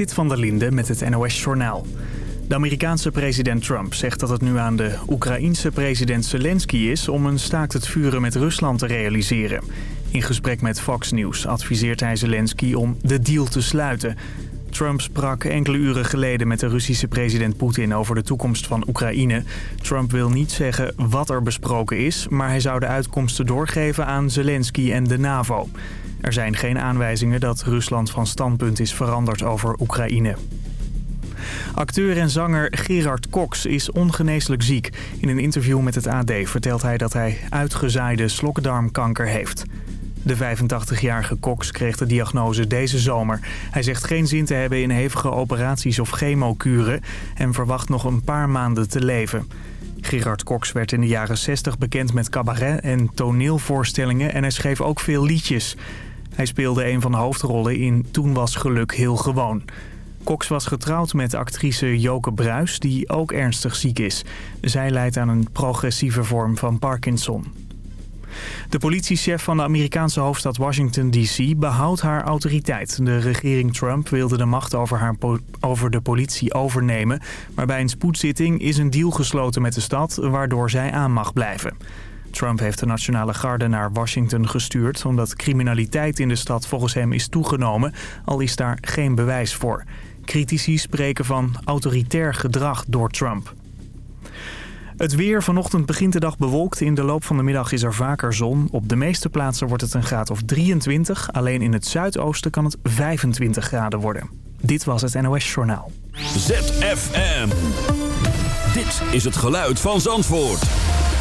Zit van der Linde met het NOS-journaal. De Amerikaanse president Trump zegt dat het nu aan de Oekraïense president Zelensky is... om een staakt het vuren met Rusland te realiseren. In gesprek met Fox News adviseert hij Zelensky om de deal te sluiten. Trump sprak enkele uren geleden met de Russische president Poetin over de toekomst van Oekraïne. Trump wil niet zeggen wat er besproken is, maar hij zou de uitkomsten doorgeven aan Zelensky en de NAVO. Er zijn geen aanwijzingen dat Rusland van standpunt is veranderd over Oekraïne. Acteur en zanger Gerard Cox is ongeneeslijk ziek. In een interview met het AD vertelt hij dat hij uitgezaaide slokdarmkanker heeft. De 85-jarige Cox kreeg de diagnose deze zomer. Hij zegt geen zin te hebben in hevige operaties of chemokuren... en verwacht nog een paar maanden te leven. Gerard Cox werd in de jaren 60 bekend met cabaret en toneelvoorstellingen... en hij schreef ook veel liedjes. Hij speelde een van de hoofdrollen in Toen was geluk heel gewoon. Cox was getrouwd met actrice Joke Bruis, die ook ernstig ziek is. Zij lijdt aan een progressieve vorm van Parkinson. De politiechef van de Amerikaanse hoofdstad Washington D.C. behoudt haar autoriteit. De regering Trump wilde de macht over, haar over de politie overnemen. Maar bij een spoedzitting is een deal gesloten met de stad... waardoor zij aan mag blijven. Trump heeft de Nationale Garde naar Washington gestuurd... omdat criminaliteit in de stad volgens hem is toegenomen... al is daar geen bewijs voor. Critici spreken van autoritair gedrag door Trump. Het weer. Vanochtend begint de dag bewolkt. In de loop van de middag is er vaker zon. Op de meeste plaatsen wordt het een graad of 23. Alleen in het zuidoosten kan het 25 graden worden. Dit was het NOS Journaal. ZFM. Dit is het geluid van Zandvoort.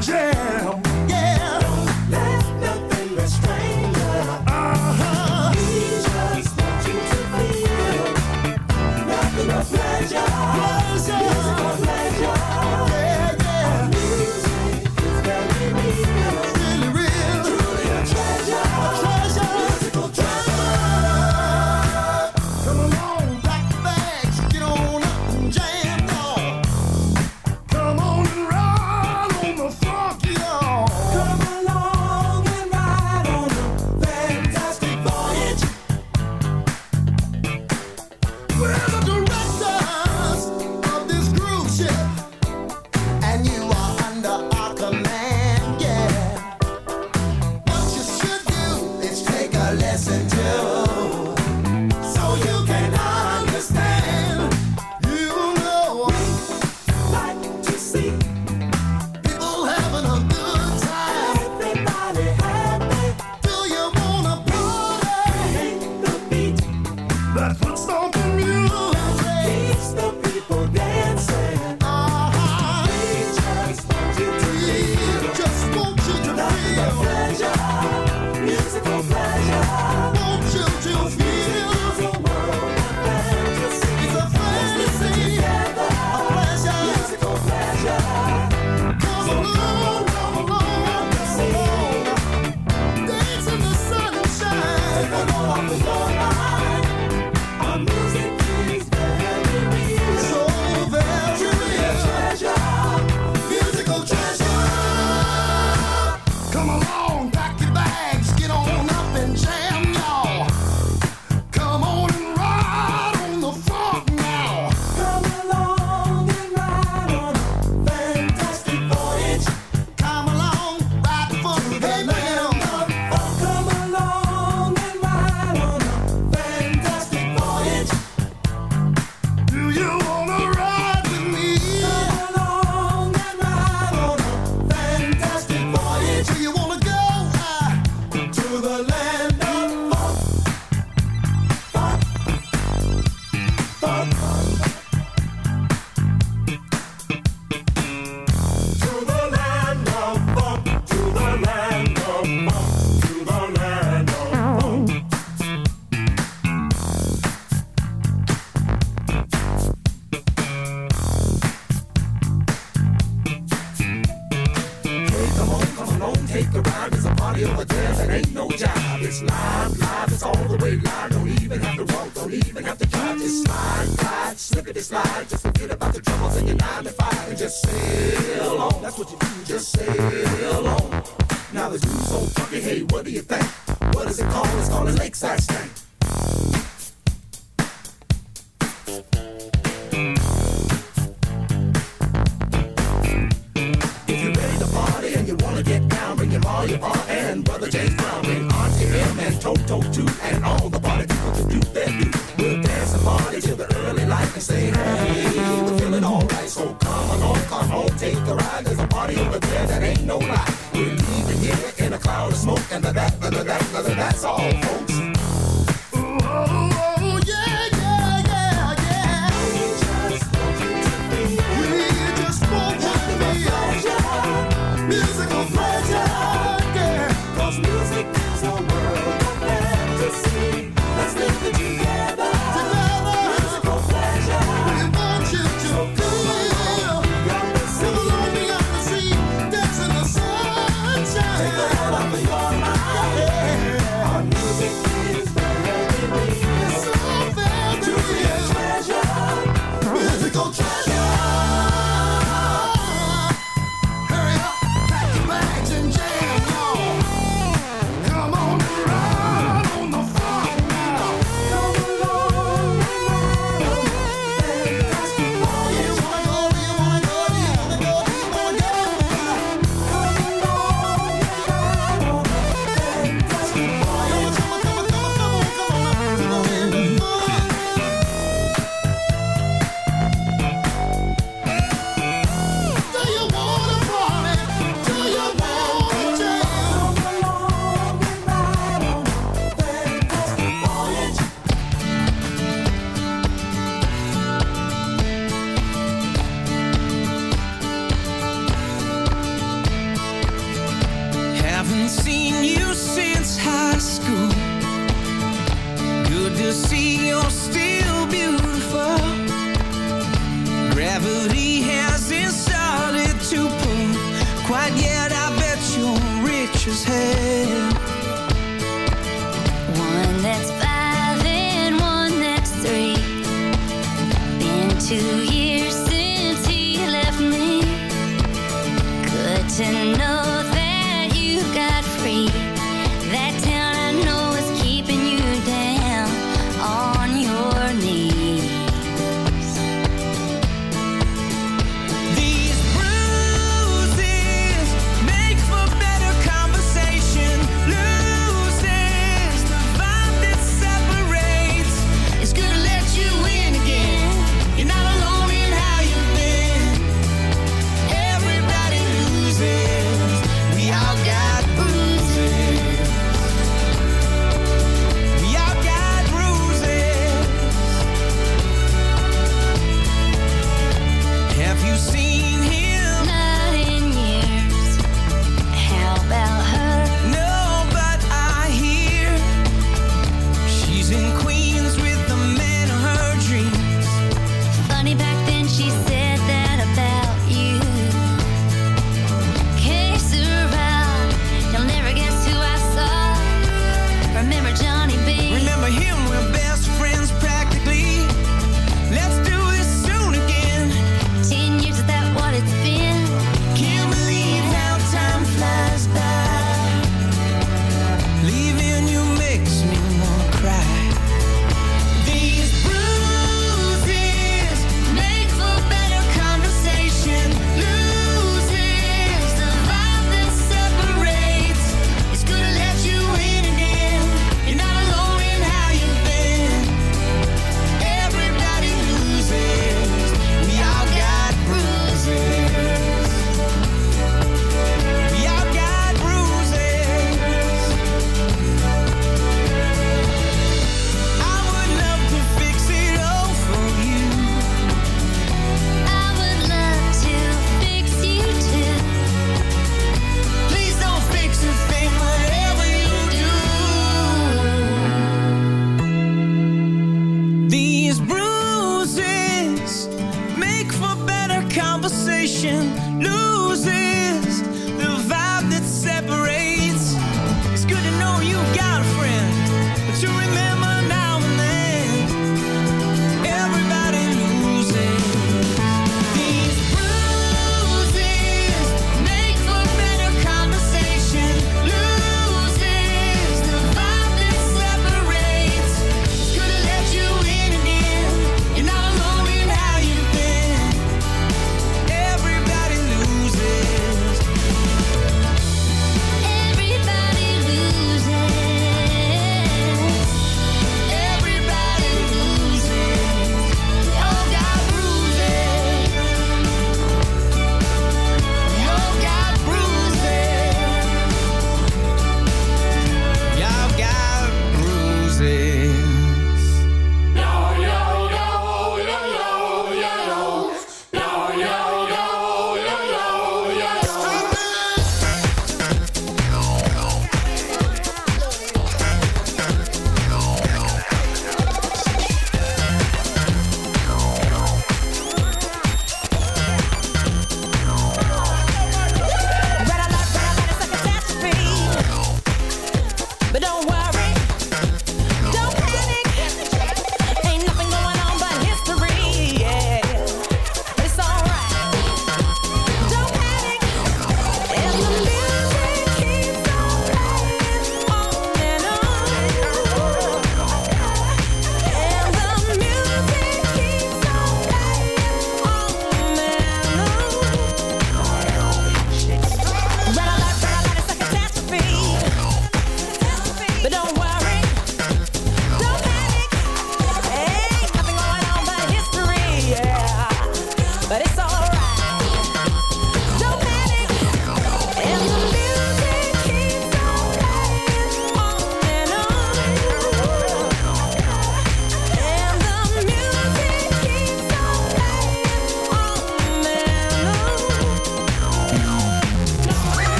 Jam, be your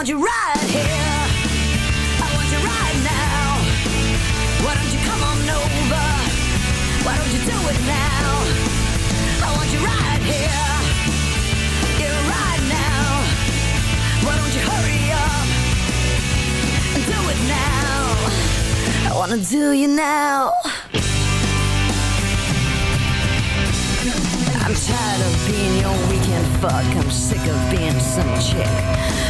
want you right here. I want you right now. Why don't you come on over? Why don't you do it now? I want you right here. Yeah, right now. Why don't you hurry up and do it now? I wanna do you now. I'm tired of being your weekend fuck. I'm sick of being some chick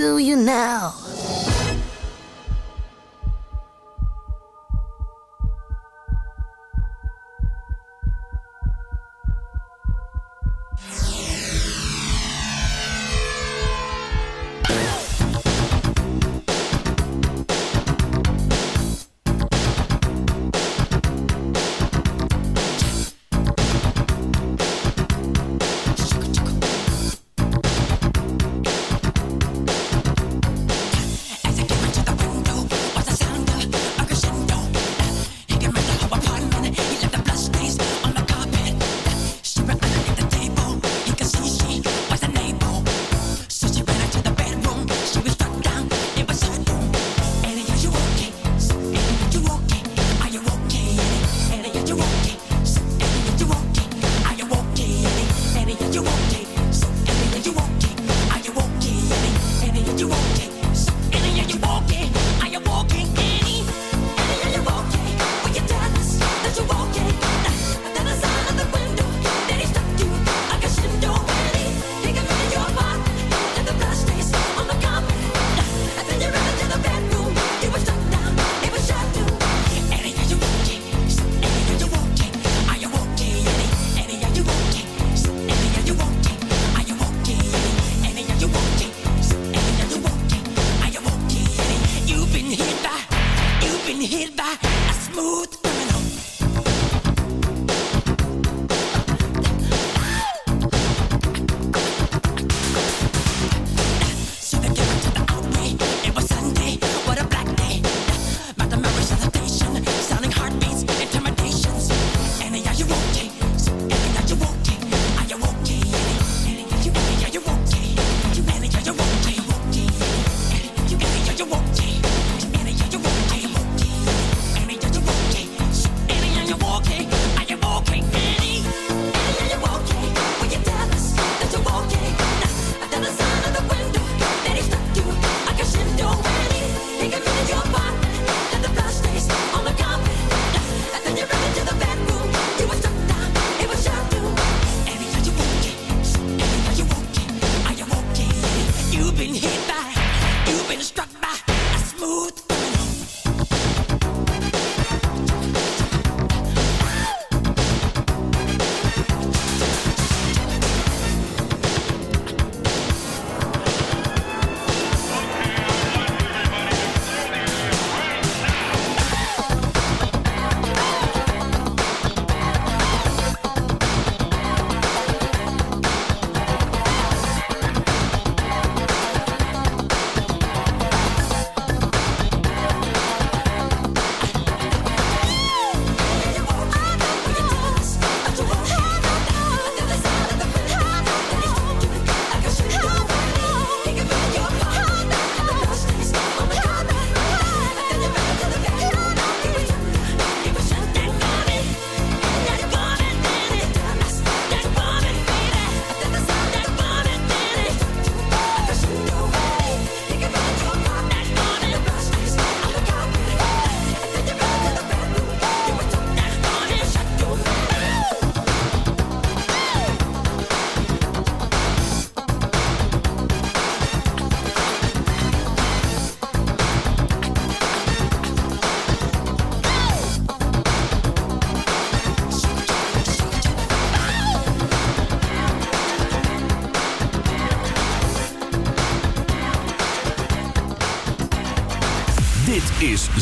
do you now?